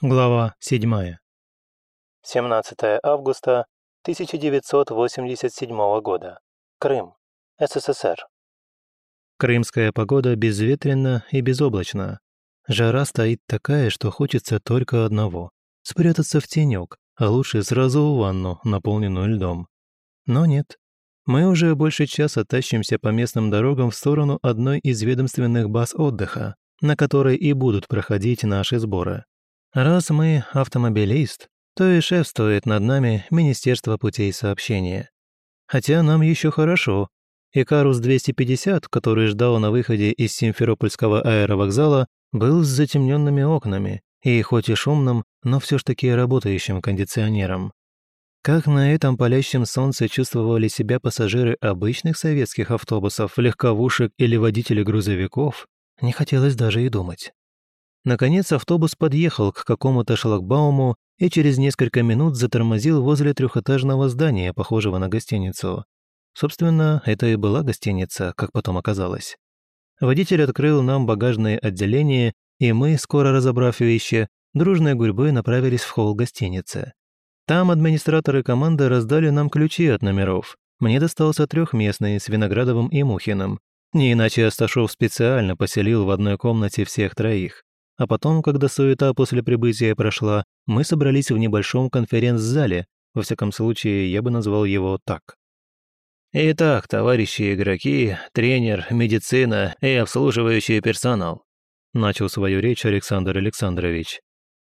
Глава 7. 17 августа 1987 года. Крым. СССР. Крымская погода безветренна и безоблачна. Жара стоит такая, что хочется только одного – спрятаться в тенек, а лучше сразу в ванну, наполненную льдом. Но нет. Мы уже больше часа тащимся по местным дорогам в сторону одной из ведомственных баз отдыха, на которой и будут проходить наши сборы. Раз мы автомобилист, то и шефствует над нами Министерство путей сообщения. Хотя нам еще хорошо. Икарус-250, который ждал на выходе из Симферопольского аэровокзала, был с затемненными окнами и хоть и шумным, но все ж таки работающим кондиционером. Как на этом палящем солнце чувствовали себя пассажиры обычных советских автобусов, легковушек или водители грузовиков, не хотелось даже и думать. Наконец автобус подъехал к какому-то шлагбауму и через несколько минут затормозил возле трехэтажного здания, похожего на гостиницу. Собственно, это и была гостиница, как потом оказалось. Водитель открыл нам багажное отделение, и мы, скоро разобрав вещи, дружной гурьбой направились в холл гостиницы. Там администраторы команды раздали нам ключи от номеров. Мне достался трехместный с Виноградовым и Мухиным. Не иначе Асташов специально поселил в одной комнате всех троих. А потом, когда суета после прибытия прошла, мы собрались в небольшом конференц-зале, во всяком случае, я бы назвал его так. «Итак, товарищи игроки, тренер, медицина и обслуживающий персонал», начал свою речь Александр Александрович.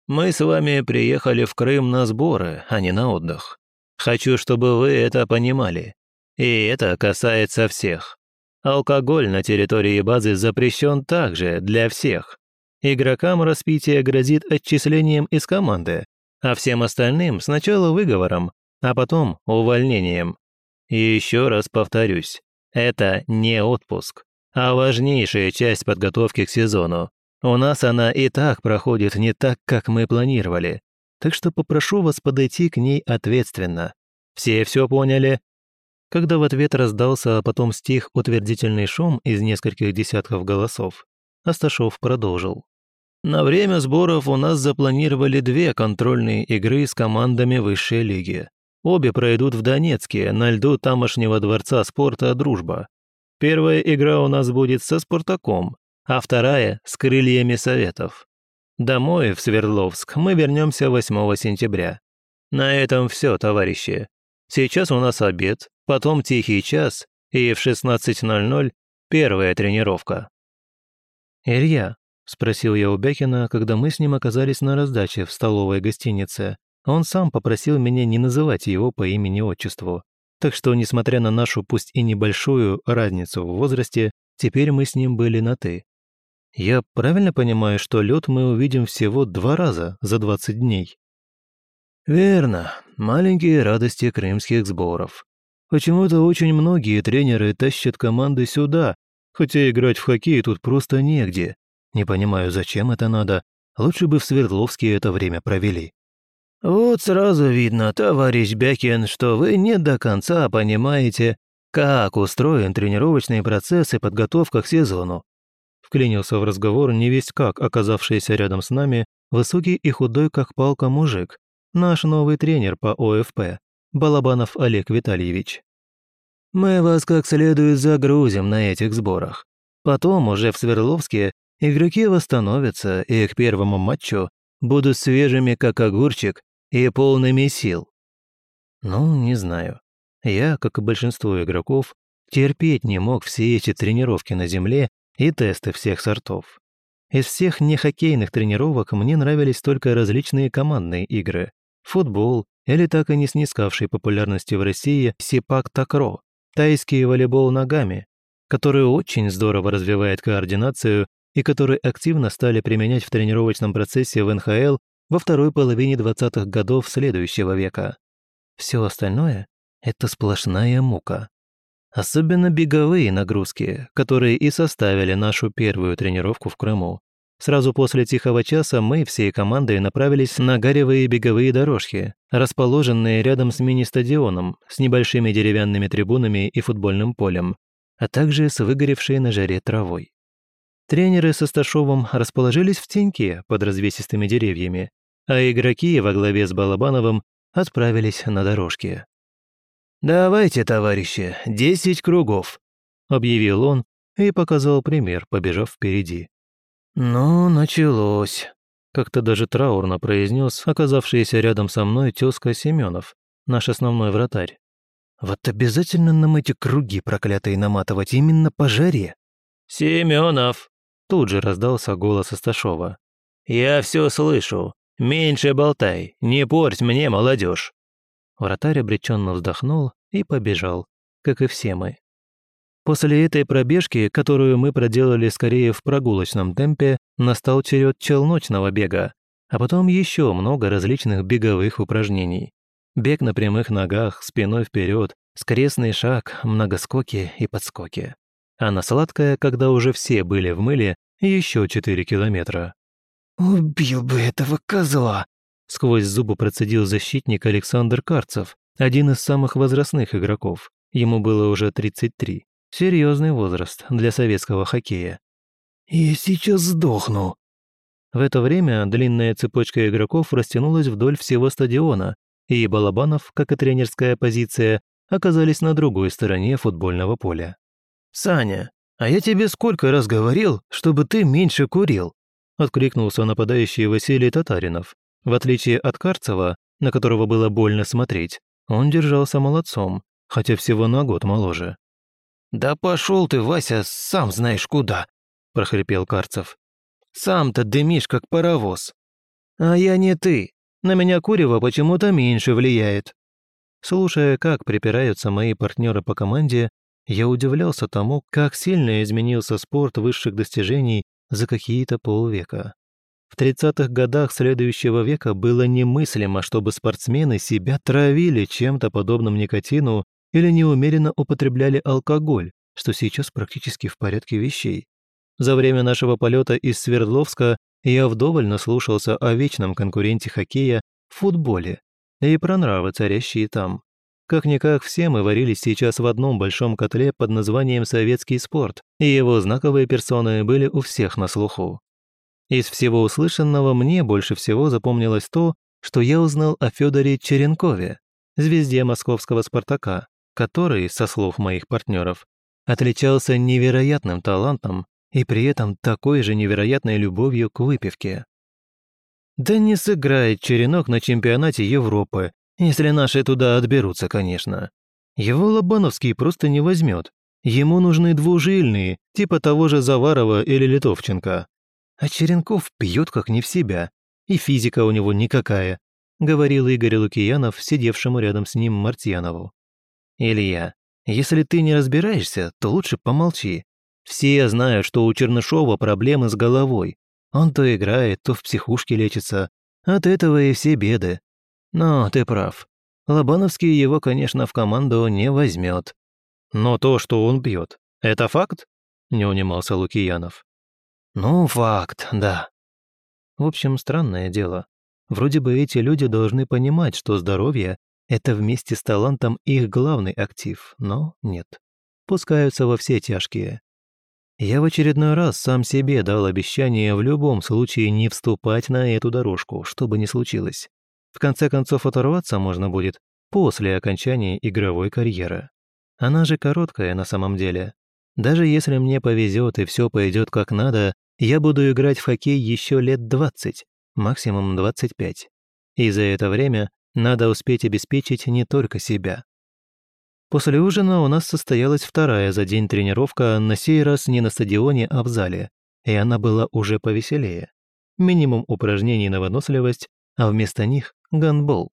«Мы с вами приехали в Крым на сборы, а не на отдых. Хочу, чтобы вы это понимали. И это касается всех. Алкоголь на территории базы запрещен также для всех. Игрокам распитие грозит отчислением из команды, а всем остальным сначала выговором, а потом увольнением. И еще раз повторюсь, это не отпуск, а важнейшая часть подготовки к сезону. У нас она и так проходит не так, как мы планировали. Так что попрошу вас подойти к ней ответственно. Все все поняли?» Когда в ответ раздался, а потом стих утвердительный шум из нескольких десятков голосов, Асташов продолжил. На время сборов у нас запланировали две контрольные игры с командами высшей лиги. Обе пройдут в Донецке, на льду тамошнего дворца спорта «Дружба». Первая игра у нас будет со «Спартаком», а вторая – с «Крыльями Советов». Домой, в Свердловск, мы вернемся 8 сентября. На этом все, товарищи. Сейчас у нас обед, потом тихий час, и в 16.00 первая тренировка. «Илья, Спросил я у Бякина, когда мы с ним оказались на раздаче в столовой гостинице. Он сам попросил меня не называть его по имени-отчеству. Так что, несмотря на нашу, пусть и небольшую, разницу в возрасте, теперь мы с ним были на «ты». Я правильно понимаю, что лед мы увидим всего два раза за 20 дней? Верно. Маленькие радости крымских сборов. Почему-то очень многие тренеры тащат команды сюда, хотя играть в хоккей тут просто негде. Не понимаю, зачем это надо. Лучше бы в Свердловске это время провели. Вот сразу видно, товарищ Бякин, что вы не до конца понимаете, как устроен тренировочный процесс и подготовка к сезону. Вклинился в разговор невесть как оказавшийся рядом с нами высокий и худой как палка мужик, наш новый тренер по ОФП, Балабанов Олег Витальевич. Мы вас как следует загрузим на этих сборах. Потом уже в Свердловске Игроки восстановятся и к первому матчу будут свежими, как огурчик, и полными сил. Ну, не знаю. Я, как и большинство игроков, терпеть не мог все эти тренировки на земле и тесты всех сортов. Из всех нехоккейных тренировок мне нравились только различные командные игры. Футбол или так и не снискавший популярности в России сипак-такро, тайский волейбол ногами, который очень здорово развивает координацию и который активно стали применять в тренировочном процессе в НХЛ во второй половине 20-х годов следующего века. Все остальное – это сплошная мука. Особенно беговые нагрузки, которые и составили нашу первую тренировку в Крыму. Сразу после тихого часа мы всей командой направились на гаревые беговые дорожки, расположенные рядом с мини-стадионом, с небольшими деревянными трибунами и футбольным полем, а также с выгоревшей на жаре травой. Тренеры со Сташовым расположились в теньке под развесистыми деревьями, а игроки во главе с Балабановым отправились на дорожке. «Давайте, товарищи, десять кругов», — объявил он и показал пример, побежав впереди. «Ну, началось», — как-то даже траурно произнес оказавшийся рядом со мной тезка Семенов, наш основной вратарь. «Вот обязательно нам эти круги проклятые наматывать именно по жаре». «Семенов!» — тут же раздался голос Асташова. «Я все слышу. Меньше болтай, не порть мне молодежь. Вратарь обреченно вздохнул и побежал, как и все мы. После этой пробежки, которую мы проделали скорее в прогулочном темпе, настал черед челночного бега, а потом еще много различных беговых упражнений. Бег на прямых ногах, спиной вперед, скрестный шаг, многоскоки и подскоки. А на сладкое, когда уже все были в мыле, еще 4 километра. «Убил бы этого козла!» Сквозь зубы процедил защитник Александр Карцев, один из самых возрастных игроков. Ему было уже 33. Серьезный возраст для советского хоккея. «Я сейчас сдохну!» В это время длинная цепочка игроков растянулась вдоль всего стадиона, и Балабанов, как и тренерская позиция, оказались на другой стороне футбольного поля. «Саня, а я тебе сколько раз говорил, чтобы ты меньше курил?» откликнулся нападающий Василий Татаринов, в отличие от Карцева, на которого было больно смотреть, он держался молодцом, хотя всего на год моложе. «Да пошел ты, Вася, сам знаешь куда!» – прохрипел Карцев. «Сам-то дымишь, как паровоз. А я не ты. На меня курево почему-то меньше влияет». Слушая, как припираются мои партнеры по команде, я удивлялся тому, как сильно изменился спорт высших достижений за какие-то полвека. В 30-х годах следующего века было немыслимо, чтобы спортсмены себя травили чем-то подобным никотину или неумеренно употребляли алкоголь, что сейчас практически в порядке вещей. За время нашего полета из Свердловска я вдоволь наслушался о вечном конкуренте хоккея – футболе и про нравы, царящие там. Как-никак все мы варились сейчас в одном большом котле под названием «советский спорт», и его знаковые персоны были у всех на слуху. Из всего услышанного мне больше всего запомнилось то, что я узнал о Федоре Черенкове, звезде московского «Спартака», который, со слов моих партнеров, отличался невероятным талантом и при этом такой же невероятной любовью к выпивке. Да не сыграет Черенок на чемпионате Европы, если наши туда отберутся, конечно. Его Лобановский просто не возьмет. Ему нужны двужильные, типа того же Заварова или Литовченко. А Черенков пьет как не в себя, и физика у него никакая, говорил Игорь Лукиянов, сидевшему рядом с ним Мартьянову. Илья, если ты не разбираешься, то лучше помолчи. Все знают, что у Чернышова проблемы с головой. Он то играет, то в психушке лечится. От этого и все беды. Но ты прав. Лобановский его, конечно, в команду не возьмет. Но то, что он бьет, это факт? Не унимался Лукиянов. Ну, факт, да. В общем, странное дело. Вроде бы эти люди должны понимать, что здоровье – это вместе с талантом их главный актив, но нет. Пускаются во все тяжкие. Я в очередной раз сам себе дал обещание в любом случае не вступать на эту дорожку, что бы ни случилось. В конце концов, оторваться можно будет после окончания игровой карьеры. Она же короткая на самом деле. Даже если мне повезет и все пойдет как надо, я буду играть в хоккей еще лет 20, максимум 25. И за это время надо успеть обеспечить не только себя. После ужина у нас состоялась вторая за день тренировка, на сей раз не на стадионе, а в зале, и она была уже повеселее. Минимум упражнений на выносливость, а вместо них – гандбол.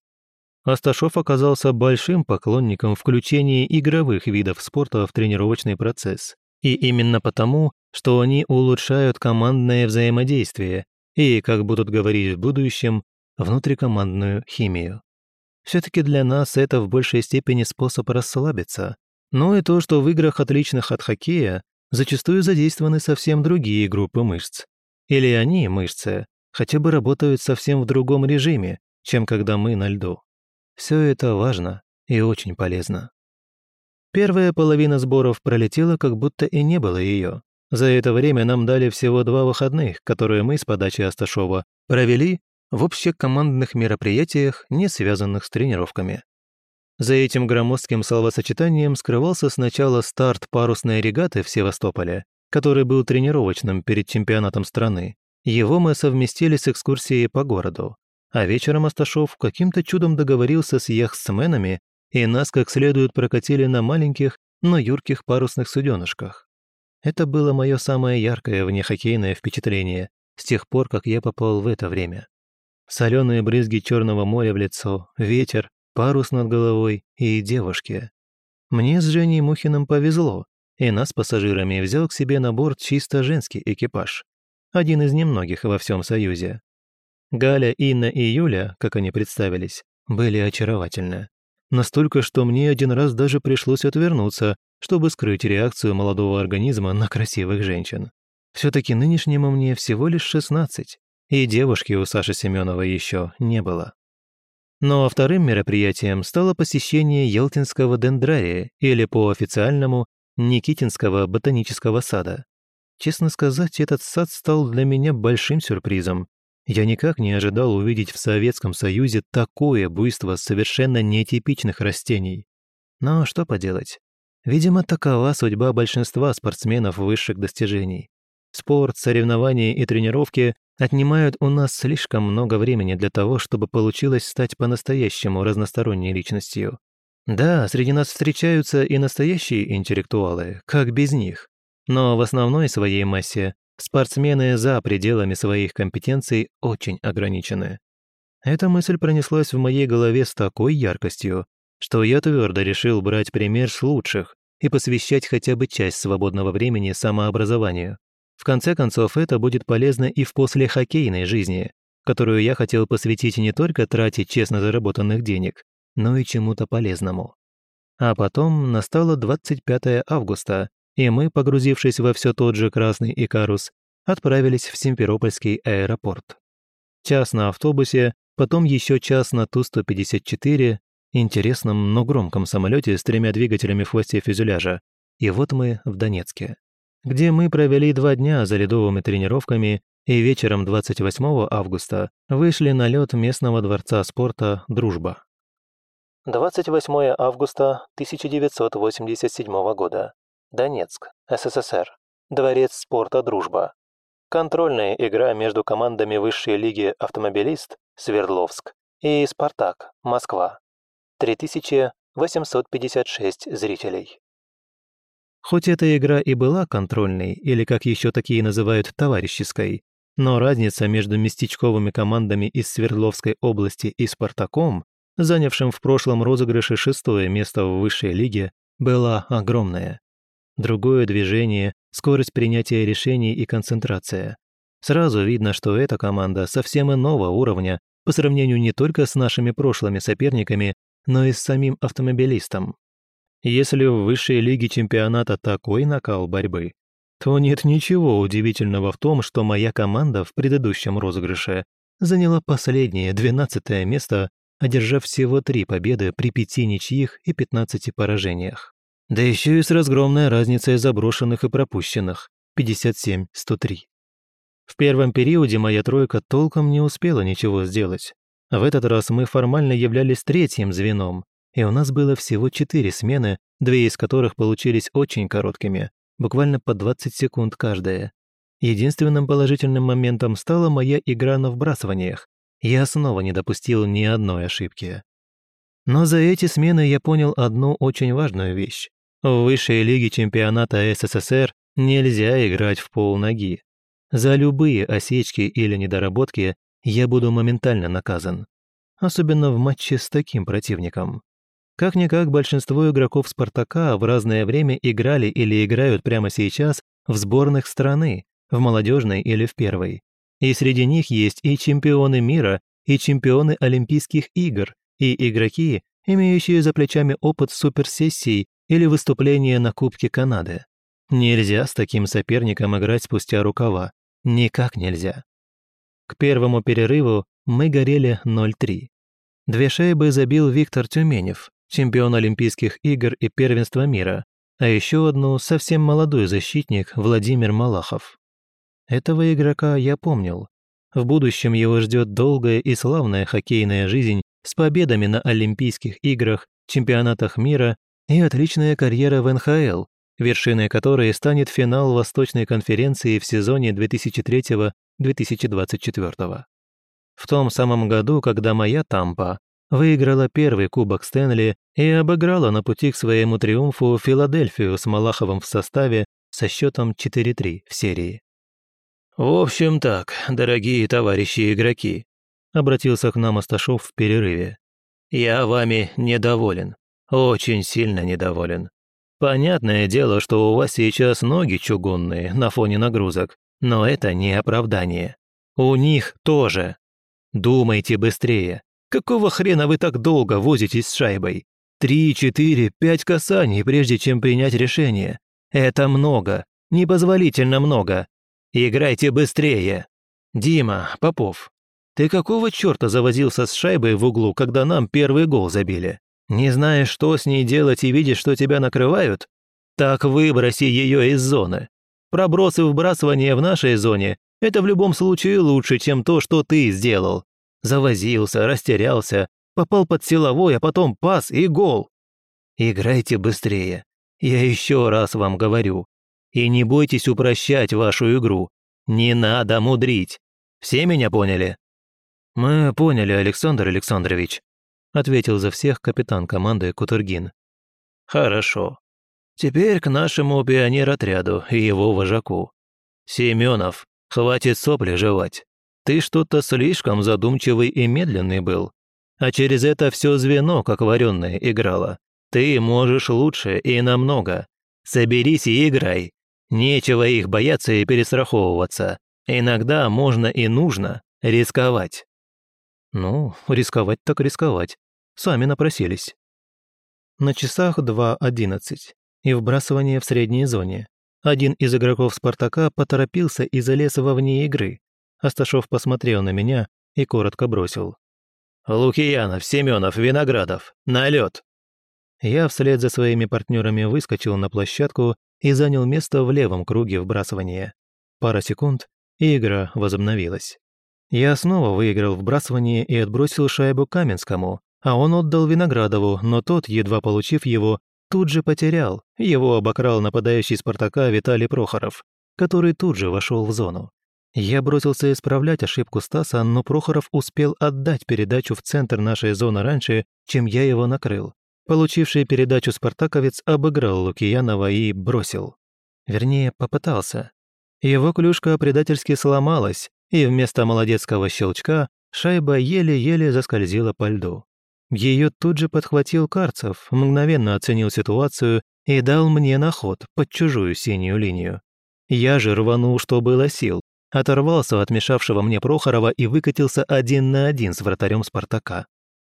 Асташов оказался большим поклонником включения игровых видов спорта в тренировочный процесс. И именно потому, что они улучшают командное взаимодействие и, как будут говорить в будущем, внутрикомандную химию. Все-таки для нас это в большей степени способ расслабиться. Но и то, что в играх, отличных от хоккея, зачастую задействованы совсем другие группы мышц. Или они, мышцы, хотя бы работают совсем в другом режиме, чем когда мы на льду. Все это важно и очень полезно. Первая половина сборов пролетела, как будто и не было ее. За это время нам дали всего два выходных, которые мы с подачи Асташова провели, в общекомандных мероприятиях, не связанных с тренировками. За этим громоздким словосочетанием скрывался сначала старт парусной регаты в Севастополе, который был тренировочным перед чемпионатом страны. Его мы совместили с экскурсией по городу. А вечером Асташов каким-то чудом договорился с яхтсменами, и нас как следует прокатили на маленьких, но юрких парусных суденышках. Это было мое самое яркое внехоккейное впечатление с тех пор, как я попал в это время. Соленые брызги Черного моря в лицо, ветер, парус над головой и девушки. Мне с Женей Мухиным повезло, и нас пассажирами взял к себе на борт чисто женский экипаж. Один из немногих во всем Союзе. Галя, Инна и Юля, как они представились, были очаровательны. Настолько, что мне один раз даже пришлось отвернуться, чтобы скрыть реакцию молодого организма на красивых женщин. все таки нынешнему мне всего лишь 16, и девушки у Саши Семенова еще не было. Но вторым мероприятием стало посещение Елтинского дендрария, или по-официальному Никитинского ботанического сада. Честно сказать, этот сад стал для меня большим сюрпризом. Я никак не ожидал увидеть в Советском Союзе такое буйство совершенно нетипичных растений. Но что поделать? Видимо, такова судьба большинства спортсменов высших достижений. Спорт, соревнования и тренировки отнимают у нас слишком много времени для того, чтобы получилось стать по-настоящему разносторонней личностью. Да, среди нас встречаются и настоящие интеллектуалы, как без них. Но в основной своей массе спортсмены за пределами своих компетенций очень ограничены. Эта мысль пронеслась в моей голове с такой яркостью, что я твердо решил брать пример с лучших и посвящать хотя бы часть свободного времени самообразованию. В конце концов, это будет полезно и в послехоккейной жизни, которую я хотел посвятить не только трате честно заработанных денег, но и чему-то полезному. А потом настало 25 августа, и мы, погрузившись во все тот же красный Икарус, отправились в Симферопольский аэропорт. Час на автобусе, потом еще час на Ту-154, интересном, но громком самолете с тремя двигателями в хвосте фюзеляжа, и вот мы в Донецке где мы провели два дня за ледовыми тренировками и вечером 28 августа вышли на лед местного дворца спорта «Дружба». 28 августа 1987 года. Донецк, СССР. Дворец спорта «Дружба». Контрольная игра между командами высшей лиги «Автомобилист» Свердловск и «Спартак» Москва. 3856 зрителей. Хоть эта игра и была контрольной, или как еще такие называют товарищеской, но разница между местечковыми командами из Свердловской области и «Спартаком», занявшим в прошлом розыгрыше шестое место в высшей лиге, была огромная. Другое движение, скорость принятия решений и концентрация. Сразу видно, что эта команда совсем иного уровня по сравнению не только с нашими прошлыми соперниками, но и с самим автомобилистом. Если в высшей лиге чемпионата такой накал борьбы, то нет ничего удивительного в том, что моя команда в предыдущем розыгрыше заняла последнее, двенадцатое место, одержав всего три победы при пяти ничьих и пятнадцати поражениях. Да еще и с разгромной разницей заброшенных и пропущенных – 57-103. В первом периоде моя тройка толком не успела ничего сделать. В этот раз мы формально являлись третьим звеном, и у нас было всего четыре смены, две из которых получились очень короткими, буквально по 20 секунд каждая. Единственным положительным моментом стала моя игра на вбрасываниях. Я снова не допустил ни одной ошибки. Но за эти смены я понял одну очень важную вещь. В высшей лиге чемпионата СССР нельзя играть в полноги. За любые осечки или недоработки я буду моментально наказан. Особенно в матче с таким противником. Как-никак большинство игроков «Спартака» в разное время играли или играют прямо сейчас в сборных страны, в молодежной или в первой. И среди них есть и чемпионы мира, и чемпионы Олимпийских игр, и игроки, имеющие за плечами опыт суперсессий или выступления на Кубке Канады. Нельзя с таким соперником играть спустя рукава. Никак нельзя. К первому перерыву мы горели 0-3. Две шайбы забил Виктор Тюменев, чемпион Олимпийских игр и первенства мира, а еще одну совсем молодой защитник Владимир Малахов. Этого игрока я помнил. В будущем его ждет долгая и славная хоккейная жизнь с победами на Олимпийских играх, чемпионатах мира и отличная карьера в НХЛ, вершиной которой станет финал Восточной конференции в сезоне 2003-2024. В том самом году, когда моя Тампа выиграла первый Кубок Стэнли и обыграла на пути к своему триумфу Филадельфию с Малаховым в составе со счетом 4-3 в серии. «В общем так, дорогие товарищи игроки», обратился к нам Асташов в перерыве. «Я вами недоволен. Очень сильно недоволен. Понятное дело, что у вас сейчас ноги чугунные на фоне нагрузок, но это не оправдание. У них тоже. Думайте быстрее. Какого хрена вы так долго возитесь с шайбой? Три, четыре, пять касаний, прежде чем принять решение. Это много. Непозволительно много. Играйте быстрее. Дима, Попов, ты какого черта завозился с шайбой в углу, когда нам первый гол забили? Не знаешь, что с ней делать и видишь, что тебя накрывают? Так выброси ее из зоны. Пробросы вбрасывания в нашей зоне – это в любом случае лучше, чем то, что ты сделал. Завозился, растерялся, попал под силовой, а потом пас и гол. Играйте быстрее. Я еще раз вам говорю. И не бойтесь упрощать вашу игру. Не надо мудрить. Все меня поняли? Мы поняли, Александр Александрович ответил за всех капитан команды Кутургин. Хорошо. Теперь к нашему пионер-отряду и его вожаку. Семенов, хватит сопли жевать. Ты что-то слишком задумчивый и медленный был. А через это все звено, как вареное, играло. Ты можешь лучше и намного. Соберись и играй. Нечего их бояться и перестраховываться. Иногда можно и нужно рисковать. Ну, рисковать так рисковать. Сами напросились. На часах 2.11 и вбрасывание в средней зоне. Один из игроков «Спартака» поторопился и залез вовне игры. Асташов посмотрел на меня и коротко бросил. «Лукиянов, Семенов, Виноградов, на лед!» Я вслед за своими партнерами выскочил на площадку и занял место в левом круге вбрасывания. Пара секунд, и игра возобновилась. Я снова выиграл вбрасывание и отбросил шайбу Каменскому, а он отдал Виноградову, но тот, едва получив его, тут же потерял. Его обокрал нападающий Спартака Виталий Прохоров, который тут же вошел в зону. Я бросился исправлять ошибку Стаса, но Прохоров успел отдать передачу в центр нашей зоны раньше, чем я его накрыл. Получивший передачу спартаковец обыграл Лукиянова и бросил. Вернее, попытался. Его клюшка предательски сломалась, и вместо молодецкого щелчка шайба еле-еле заскользила по льду. Ее тут же подхватил Карцев, мгновенно оценил ситуацию и дал мне на ход под чужую синюю линию. Я же рванул, что было сил, оторвался от мешавшего мне Прохорова и выкатился один на один с вратарем Спартака.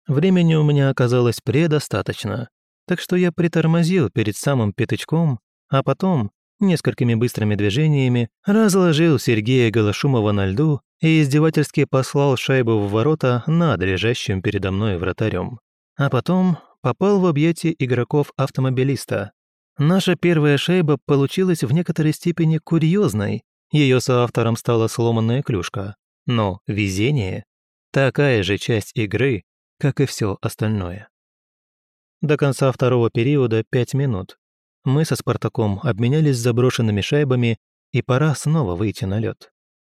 Времени у меня оказалось предостаточно, так что я притормозил перед самым пятачком, а потом, несколькими быстрыми движениями, разложил Сергея Голошумова на льду и издевательски послал шайбу в ворота над лежащим передо мной вратарем. А потом попал в объятия игроков автомобилиста. Наша первая шайба получилась в некоторой степени курьезной. Ее соавтором стала сломанная клюшка. Но везение – такая же часть игры, как и все остальное. До конца второго периода пять минут. Мы со Спартаком обменялись заброшенными шайбами, и пора снова выйти на лед.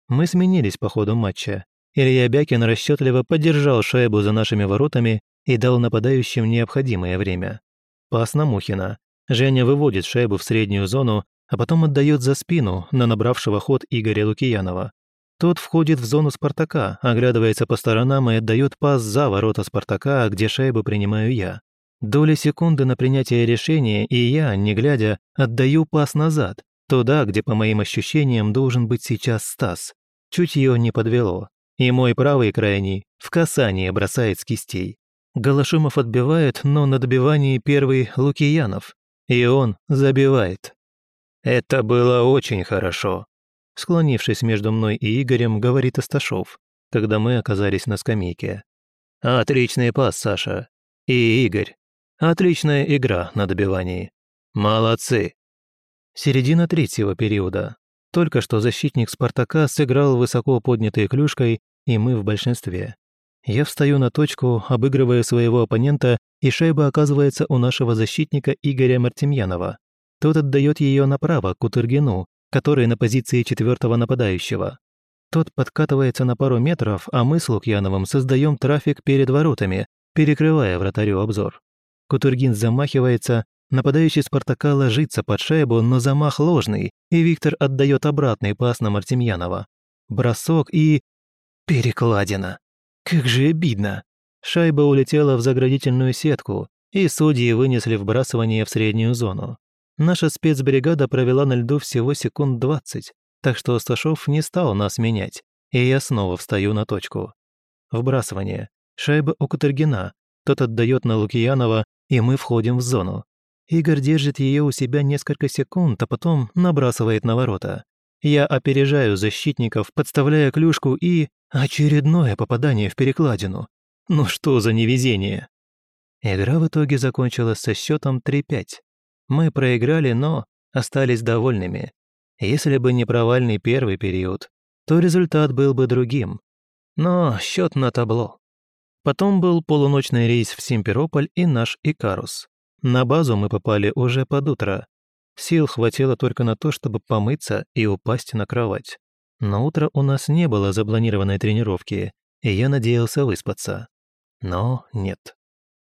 Мы сменились по ходу матча. Илья Бякин расчетливо поддержал шайбу за нашими воротами и дал нападающим необходимое время. Пас на Мухина. Женя выводит шайбу в среднюю зону, а потом отдает за спину на набравшего ход Игоря Лукиянова. Тот входит в зону Спартака, оглядывается по сторонам и отдает пас за ворота Спартака, где шайбу принимаю я. Доли секунды на принятие решения, и я, не глядя, отдаю пас назад, туда, где, по моим ощущениям, должен быть сейчас Стас. Чутье не подвело, и мой правый крайний в касание бросает с кистей. Голошумов отбивает, но на добивании первый Лукиянов, и он забивает. «Это было очень хорошо», склонившись между мной и Игорем, говорит Асташов, когда мы оказались на скамейке. «Отличный пас, Саша. И Игорь. Отличная игра на добивании. Молодцы!» Середина третьего периода. Только что защитник «Спартака» сыграл высоко поднятой клюшкой, и мы в большинстве. Я встаю на точку, обыгрывая своего оппонента, и шайба оказывается у нашего защитника Игоря Мартемьянова. Тот отдает ее направо, Кутыргину, который на позиции четвертого нападающего. Тот подкатывается на пару метров, а мы с Лукьяновым создаем трафик перед воротами, перекрывая вратарю обзор. Кутургин замахивается, нападающий Спартака ложится под шайбу, но замах ложный, и Виктор отдает обратный пас на Мартемьянова. Бросок и... Перекладина. Как же обидно. Шайба улетела в заградительную сетку, и судьи вынесли вбрасывание в среднюю зону. Наша спецбригада провела на льду всего секунд двадцать, так что Сташов не стал нас менять, и я снова встаю на точку. Вбрасывание. Шайба у Катергина. Тот отдает на Лукьянова, и мы входим в зону. Игорь держит ее у себя несколько секунд, а потом набрасывает на ворота. Я опережаю защитников, подставляя клюшку и... Очередное попадание в перекладину. Ну что за невезение? Игра в итоге закончилась со счетом 3-5. Мы проиграли, но остались довольными. Если бы не провальный первый период, то результат был бы другим. Но счет на табло. Потом был полуночный рейс в Симферополь и наш Икарус. На базу мы попали уже под утро. Сил хватило только на то, чтобы помыться и упасть на кровать. На утро у нас не было запланированной тренировки, и я надеялся выспаться. Но нет.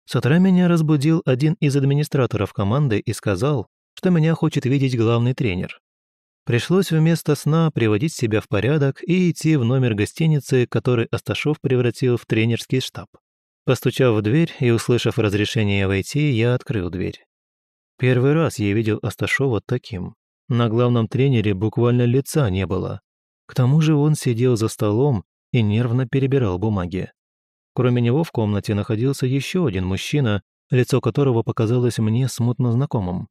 С утра меня разбудил один из администраторов команды и сказал, что меня хочет видеть главный тренер. Пришлось вместо сна приводить себя в порядок и идти в номер гостиницы, который Асташов превратил в тренерский штаб. Постучав в дверь и услышав разрешение войти, я открыл дверь. Первый раз я видел Асташова таким. На главном тренере буквально лица не было. К тому же он сидел за столом и нервно перебирал бумаги. Кроме него в комнате находился еще один мужчина, лицо которого показалось мне смутно знакомым.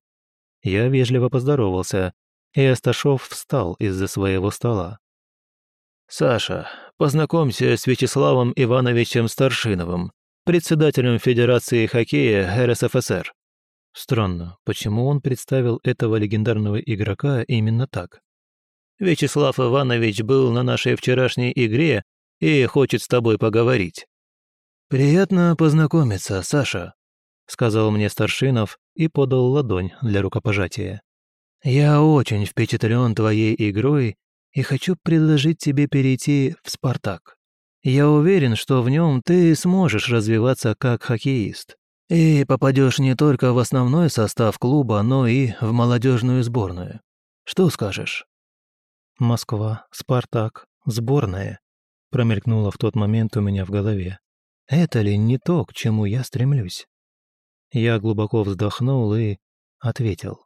Я вежливо поздоровался, и Асташов встал из-за своего стола. «Саша, познакомься с Вячеславом Ивановичем Старшиновым, председателем Федерации хоккея РСФСР». Странно, почему он представил этого легендарного игрока именно так? «Вячеслав Иванович был на нашей вчерашней игре и хочет с тобой поговорить». «Приятно познакомиться, Саша», — сказал мне Старшинов и подал ладонь для рукопожатия. «Я очень впечатлен твоей игрой и хочу предложить тебе перейти в «Спартак». Я уверен, что в нем ты сможешь развиваться как хоккеист и попадешь не только в основной состав клуба, но и в молодежную сборную. Что скажешь?» «Москва, Спартак, сборная», промелькнуло в тот момент у меня в голове. «Это ли не то, к чему я стремлюсь?» Я глубоко вздохнул и ответил.